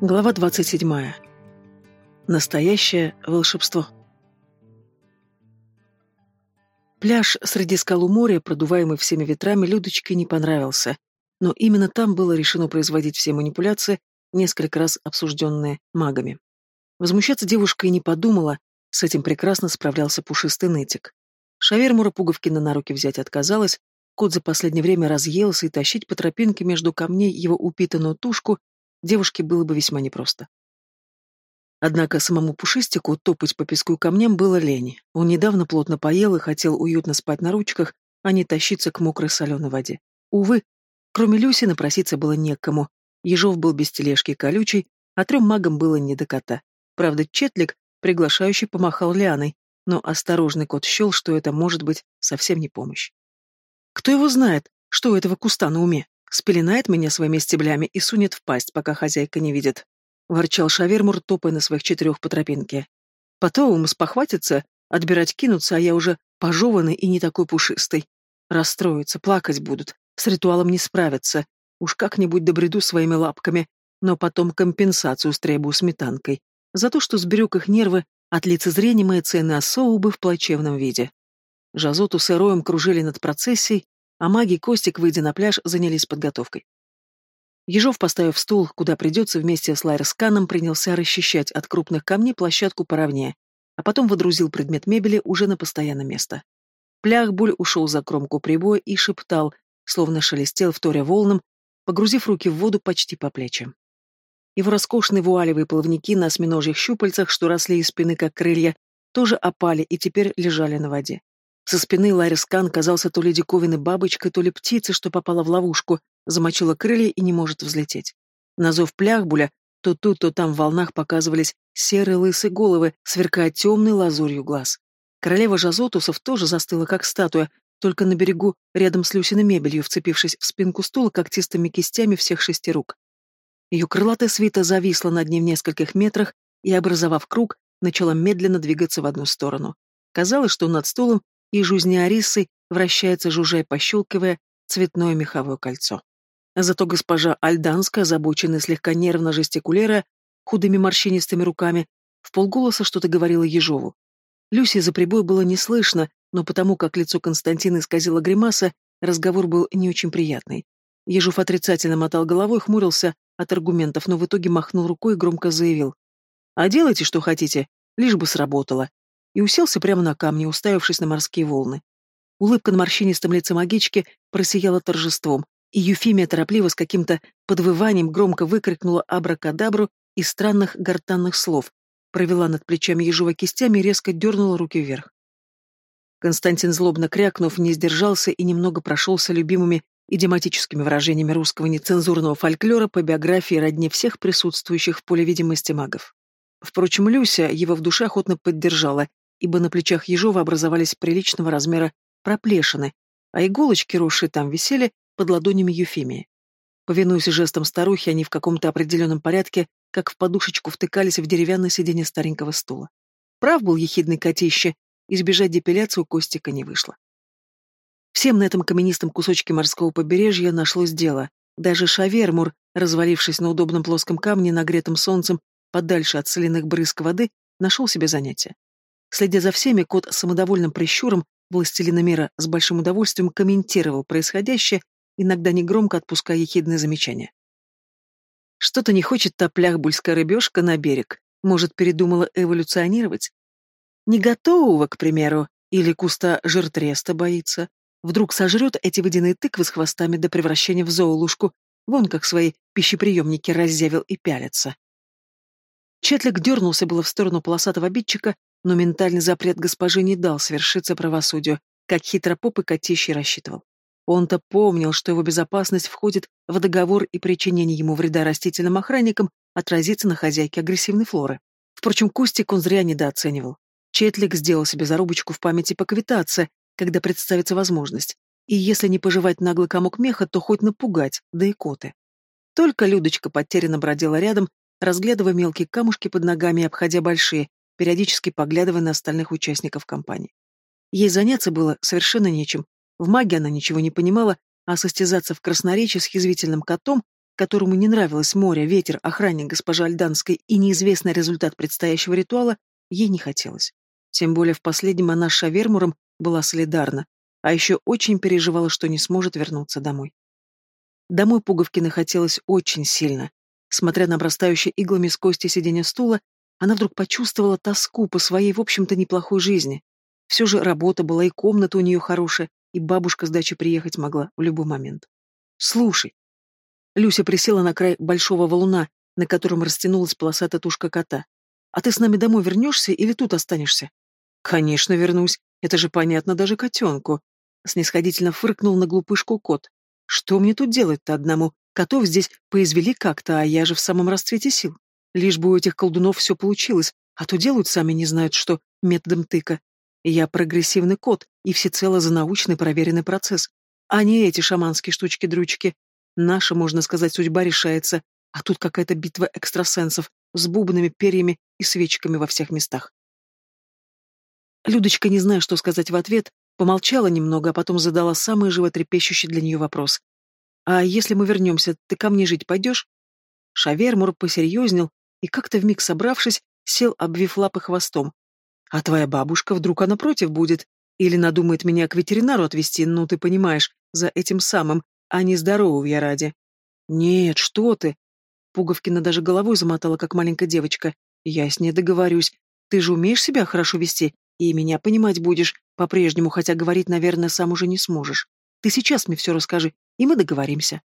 Глава 27. Настоящее волшебство. Пляж среди скал у моря, продуваемый всеми ветрами, Людочке не понравился, но именно там было решено производить все манипуляции, несколько раз обсужденные магами. Возмущаться девушка и не подумала, с этим прекрасно справлялся пушистый нытик. Шавермура Пуговкина на руки взять отказалась, кот за последнее время разъелся, и тащить по тропинке между камней его упитанную тушку девушке было бы весьма непросто. Однако самому Пушистику топать по песку и камням было лень. Он недавно плотно поел и хотел уютно спать на ручках, а не тащиться к мокрой соленой воде. Увы, кроме Люси напроситься было некому. Ежов был без тележки колючий, а трем магам было не до кота. Правда, Четлик, приглашающий, помахал лианой, но осторожный кот счел, что это может быть совсем не помощь. Кто его знает, что у этого куста на уме? Спеленает меня своими стеблями и сунет в пасть, пока хозяйка не видит. Ворчал Шавермур, топая на своих четырех по тропинке. Потом спохватится, отбирать кинутся, а я уже пожеванный и не такой пушистый. Расстроятся, плакать будут, с ритуалом не справятся. Уж как-нибудь добреду своими лапками, но потом компенсацию стребую сметанкой. За то, что сберег их нервы от лицезрения цены особы в плачевном виде. Жазоту с Эроем кружили над процессией, а маги Костик, выйдя на пляж, занялись подготовкой. Ежов, поставив стул, куда придется, вместе с Лайерсканом принялся расчищать от крупных камней площадку поровнее, а потом водрузил предмет мебели уже на постоянное место. Пляхбуль ушел за кромку прибоя и шептал, словно шелестел вторя волнам, погрузив руки в воду почти по плечи. Его роскошные вуалевые плавники на осьминожьих щупальцах, что росли из спины как крылья, тоже опали и теперь лежали на воде. Со спины Ларис Кан казался то ли диковинной бабочкой, то ли птицей, что попала в ловушку, замочила крылья и не может взлететь. На зов пляхбуля то тут, то там в волнах показывались серые лысые головы, сверкая темной лазурью глаз. Королева Жазотусов тоже застыла, как статуя, только на берегу, рядом с Люсиной мебелью, вцепившись в спинку стула когтистыми кистями всех шести рук. Ее крылатая свита зависла над ней в нескольких метрах и, образовав круг, начала медленно двигаться в одну сторону. Казалось, что над стулом и жузни Арисы вращается, жужжая, пощелкивая, цветное меховое кольцо. Зато госпожа Альданская, озабоченная слегка нервно жестикулируя, худыми морщинистыми руками, в полголоса что-то говорила Ежову. Люси за прибой было не слышно, но потому как лицо Константина исказило гримаса, разговор был не очень приятный. Ежов отрицательно мотал головой, хмурился от аргументов, но в итоге махнул рукой и громко заявил. «А делайте, что хотите, лишь бы сработало и уселся прямо на камне, уставившись на морские волны. Улыбка на морщинистом лице магички просияла торжеством, и Юфимия торопливо с каким-то подвыванием громко выкрикнула абракадабру из странных гортанных слов, провела над плечами ежова кистями и резко дернула руки вверх. Константин, злобно крякнув, не сдержался и немного прошелся любимыми идиоматическими выражениями русского нецензурного фольклора по биографии родни всех присутствующих в поле видимости магов. Впрочем, Люся его в душе охотно поддержала ибо на плечах Ежова образовались приличного размера проплешины, а иголочки, росшие там, висели под ладонями Юфимии. Повинуясь жестом старухи, они в каком-то определенном порядке, как в подушечку, втыкались в деревянное сиденье старенького стула. Прав был ехидный котище, избежать депиляции у Костика не вышло. Всем на этом каменистом кусочке морского побережья нашлось дело. Даже Шавермур, развалившись на удобном плоском камне, нагретым солнцем, подальше от соляных брызг воды, нашел себе занятие. Следя за всеми, кот с самодовольным прищуром властелина мира с большим удовольствием комментировал происходящее, иногда негромко отпуская ехидные замечания. Что-то не хочет та пляхбульская рыбешка на берег. Может, передумала эволюционировать? Не готового, к примеру, или куста жиртреста боится. Вдруг сожрет эти водяные тыквы с хвостами до превращения в зоолушку, вон как свои пищеприемники раззявил и пялится. Четлик дернулся было в сторону полосатого обидчика, но ментальный запрет госпожи не дал свершиться правосудию, как хитропоп и котищий рассчитывал. Он-то помнил, что его безопасность входит в договор и причинение ему вреда растительным охранникам отразится на хозяйке агрессивной флоры. Впрочем, Кустик он зря недооценивал. Четлик сделал себе зарубочку в памяти поквитаться, когда представится возможность. И если не пожевать наглый комок меха, то хоть напугать, да и коты. Только Людочка потерянно бродила рядом, разглядывая мелкие камушки под ногами и обходя большие, периодически поглядывая на остальных участников компании. Ей заняться было совершенно нечем. В магии она ничего не понимала, а состязаться в красноречии с язвительным котом, которому не нравилось море, ветер, охранник госпожи Альданской и неизвестный результат предстоящего ритуала, ей не хотелось. Тем более в последнем она с Шавермуром была солидарна, а еще очень переживала, что не сможет вернуться домой. Домой Пуговкина хотелось очень сильно. Смотря на обрастающие иглами с кости сиденья стула, она вдруг почувствовала тоску по своей, в общем-то, неплохой жизни. Все же работа была, и комната у нее хорошая, и бабушка с дачи приехать могла в любой момент. «Слушай». Люся присела на край большого валуна, на котором растянулась полосатая тушка кота. «А ты с нами домой вернешься или тут останешься?» «Конечно вернусь. Это же понятно даже котенку». Снисходительно фыркнул на глупышку кот. «Что мне тут делать-то одному? Котов здесь поизвели как-то, а я же в самом расцвете сил. Лишь бы у этих колдунов все получилось, а то делают сами не знают что, методом тыка. Я прогрессивный кот и всецело за научный проверенный процесс, а не эти шаманские штучки-дрючки. Наша, можно сказать, судьба решается, а тут какая-то битва экстрасенсов с бубнами, перьями и свечками во всех местах. Людочка, не зная, что сказать в ответ, помолчала немного, а потом задала самый животрепещущий для нее вопрос. «А если мы вернемся, ты ко мне жить пойдешь?» Шавермур посерьезнел и, как-то вмиг собравшись, сел, обвив лапы хвостом. «А твоя бабушка вдруг она против будет? Или надумает меня к ветеринару отвезти, ну, ты понимаешь, за этим самым, а не здоровья ради?» «Нет, что ты!» Пуговкина даже головой замотала, как маленькая девочка. «Я с ней договорюсь. Ты же умеешь себя хорошо вести, и меня понимать будешь, по-прежнему, хотя говорить, наверное, сам уже не сможешь. Ты сейчас мне все расскажи, и мы договоримся».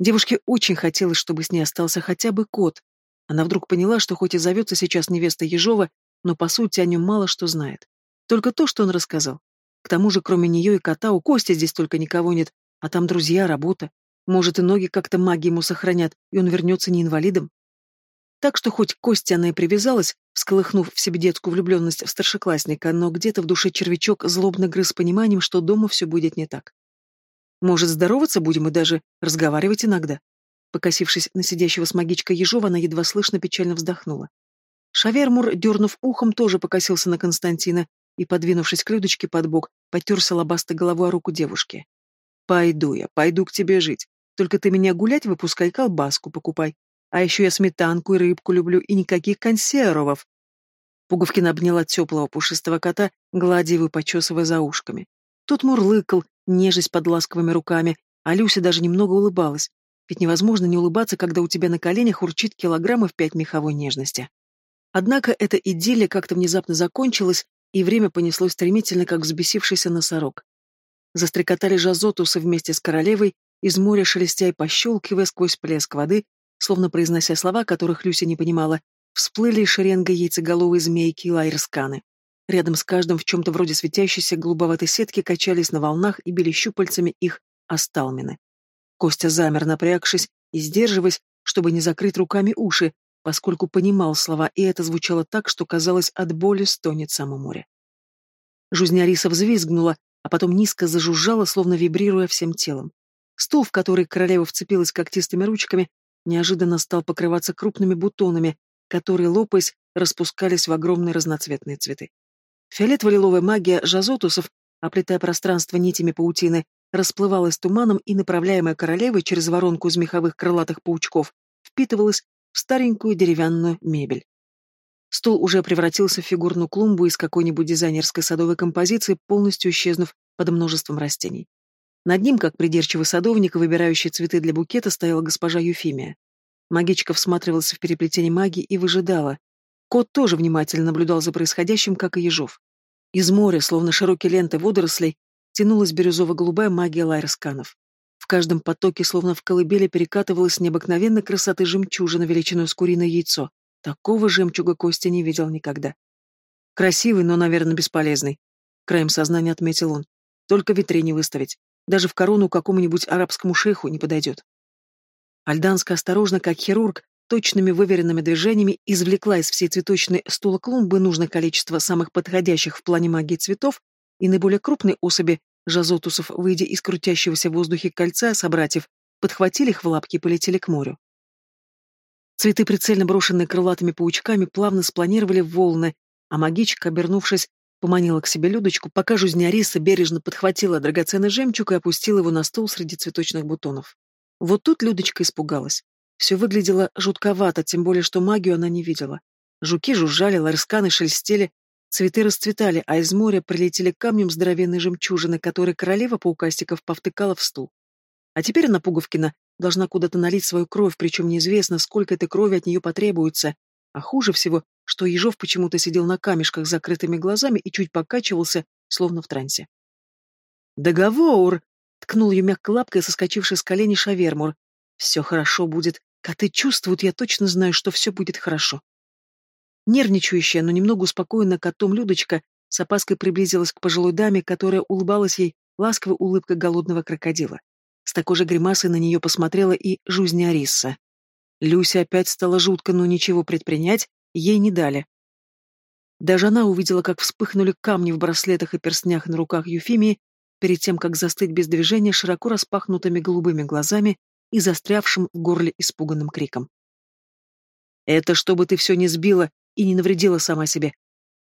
Девушке очень хотелось, чтобы с ней остался хотя бы кот. Она вдруг поняла, что хоть и зовется сейчас невеста Ежова, но по сути о нем мало что знает. Только то, что он рассказал. К тому же, кроме нее и кота, у Кости здесь только никого нет, а там друзья, работа. Может, и ноги как-то маги ему сохранят, и он вернется не инвалидом. Так что хоть к Косте она и привязалась, всколыхнув в себе детскую влюбленность в старшеклассника, но где-то в душе червячок злобно грыз пониманием, что дома все будет не так. Может, здороваться будем и даже разговаривать иногда? Покосившись на сидящего с магичкой Ежова, она едва слышно печально вздохнула. Шавермур, дернув ухом, тоже покосился на Константина и, подвинувшись к Людочке под бок, потерся лобастой головой о руку девушки. «Пойду я, пойду к тебе жить. Только ты меня гулять выпускай, колбаску покупай. А еще я сметанку и рыбку люблю, и никаких консервов». Пуговкина обняла теплого пушистого кота, гладя его, почесывая за ушками. Тот мурлыкал, нежесть под ласковыми руками, а Люся даже немного улыбалась. Ведь невозможно не улыбаться, когда у тебя на коленях урчит килограммов пять меховой нежности. Однако эта идиллия как-то внезапно закончилась, и время понеслось стремительно, как взбесившийся носорог. Застрекотали жазотусы вместе с королевой, из моря шелестя и пощелкивая сквозь плеск воды, словно произнося слова, которых Люся не понимала, всплыли шеренга яйцеголовой змейки и лайерсканы. Рядом с каждым в чем-то вроде светящейся голубоватой сетки качались на волнах и били щупальцами их осталмины. Костя замер, напрягшись и сдерживаясь, чтобы не закрыть руками уши, поскольку понимал слова, и это звучало так, что, казалось, от боли стонет само море. Жузняриса взвизгнула, а потом низко зажужжала, словно вибрируя всем телом. Стул, в который королева вцепилась когтистыми ручками, неожиданно стал покрываться крупными бутонами, которые, лопаясь, распускались в огромные разноцветные цветы. Фиолетово-лиловая магия жазотусов, оплетая пространство нитями паутины, расплывалась туманом и, направляемая королевой через воронку из меховых крылатых паучков, впитывалась в старенькую деревянную мебель. Стол уже превратился в фигурную клумбу из какой-нибудь дизайнерской садовой композиции, полностью исчезнув под множеством растений. Над ним, как придирчивый садовник, выбирающий цветы для букета, стояла госпожа Юфимия. Магичка всматривалась в переплетение магии и выжидала. Кот тоже внимательно наблюдал за происходящим, как и Ежов. Из моря, словно широкие ленты водорослей, тянулась бирюзово-голубая магия лайрсканов. В каждом потоке, словно в колыбели, перекатывалась необыкновенной красоты жемчужина величиной с куриное яйцо. Такого жемчуга Костя не видел никогда. Красивый, но, наверное, бесполезный. Краем сознания отметил он. Только витрине выставить. Даже в корону какому-нибудь арабскому шейху не подойдет. Альданска осторожно, как хирург, точными выверенными движениями извлекла из всей цветочной стула клумбы нужное количество самых подходящих в плане магии цветов, и наиболее крупные особи жазотусов, выйдя из крутящегося в воздухе кольца собратьев, подхватили их в лапки и полетели к морю. Цветы, прицельно брошенные крылатыми паучками, плавно спланировали в волны, а магичка, обернувшись, поманила к себе Людочку, пока жузняриса бережно подхватила драгоценный жемчуг и опустила его на стол среди цветочных бутонов. Вот тут Людочка испугалась. Все выглядело жутковато, тем более, что магию она не видела. Жуки жужжали, ларсканы шелестели, цветы расцветали, а из моря прилетели камнем здоровенные жемчужины, которые королева паукастиков повтыкала в стул. А теперь она, Пуговкина, должна куда-то налить свою кровь, причем неизвестно, сколько этой крови от нее потребуется. А хуже всего, что Ежов почему-то сидел на камешках с закрытыми глазами и чуть покачивался, словно в трансе. «Договор!» — ткнул ее мягко лапкой, соскочивший с колени шавермур. «Все хорошо будет. Коты чувствуют, я точно знаю, что все будет хорошо». Нервничающая, но немного успокоенная котом Людочка с опаской приблизилась к пожилой даме, которая улыбалась ей ласковой улыбкой голодного крокодила. С такой же гримасой на нее посмотрела и Жузня Арисса. Люся опять стала жутко, но ничего предпринять ей не дали. Даже она увидела, как вспыхнули камни в браслетах и перстнях на руках Юфимии, перед тем, как застыть без движения широко распахнутыми голубыми глазами и застрявшим в горле испуганным криком. «Это чтобы ты все не сбила и не навредила сама себе!»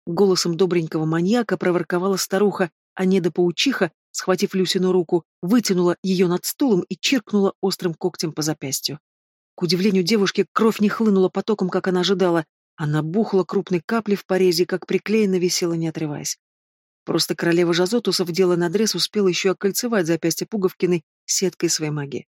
Голосом добренького маньяка проворковала старуха, а не до паучиха, схватив Люсину руку, вытянула ее над стулом и чиркнула острым когтем по запястью. К удивлению девушки, кровь не хлынула потоком, как она ожидала, она бухла крупной каплей в порезе, как приклеена висела, не отрываясь. Просто королева Жазотусов, делая надрез, успела еще окольцевать запястье Пуговкиной сеткой своей магии.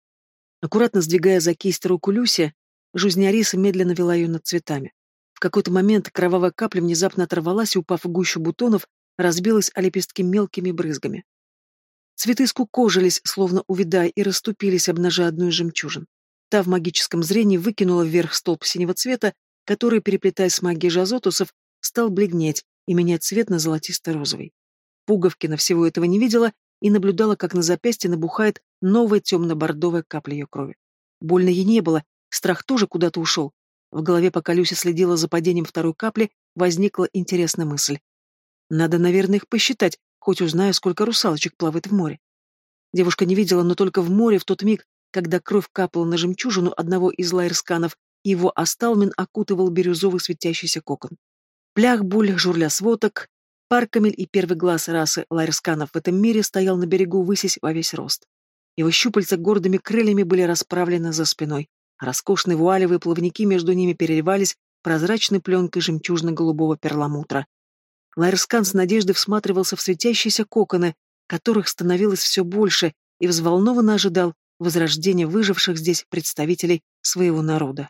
Аккуратно сдвигая за кисть руку Люси, Жузняриса медленно вела ее над цветами. В какой-то момент кровавая капля внезапно оторвалась и, упав в гущу бутонов, разбилась о лепестки мелкими брызгами. Цветы скукожились, словно увядая, и расступились, обнажая одну из жемчужин. Та в магическом зрении выкинула вверх столб синего цвета, который, переплетаясь с магией жазотусов, стал бледнеть и менять цвет на золотисто-розовый. Пуговкина всего этого не видела и наблюдала, как на запястье набухает новая темно-бордовая капля ее крови. Больно ей не было, страх тоже куда-то ушел. В голове, пока Люся следила за падением второй капли, возникла интересная мысль. Надо, наверное, их посчитать, хоть узнаю, сколько русалочек плавает в море. Девушка не видела, но только в море в тот миг, когда кровь капала на жемчужину одного из лайерсканов, его осталмин окутывал бирюзовый светящийся кокон. Плях, буль, журля своток, Паркамель и первый глаз расы лайерсканов в этом мире стоял на берегу высись во весь рост. Его щупальца гордыми крыльями были расправлены за спиной. Роскошные вуалевые плавники между ними переливались прозрачной пленкой жемчужно-голубого перламутра. Лайерскан с надеждой всматривался в светящиеся коконы, которых становилось все больше, и взволнованно ожидал возрождения выживших здесь представителей своего народа.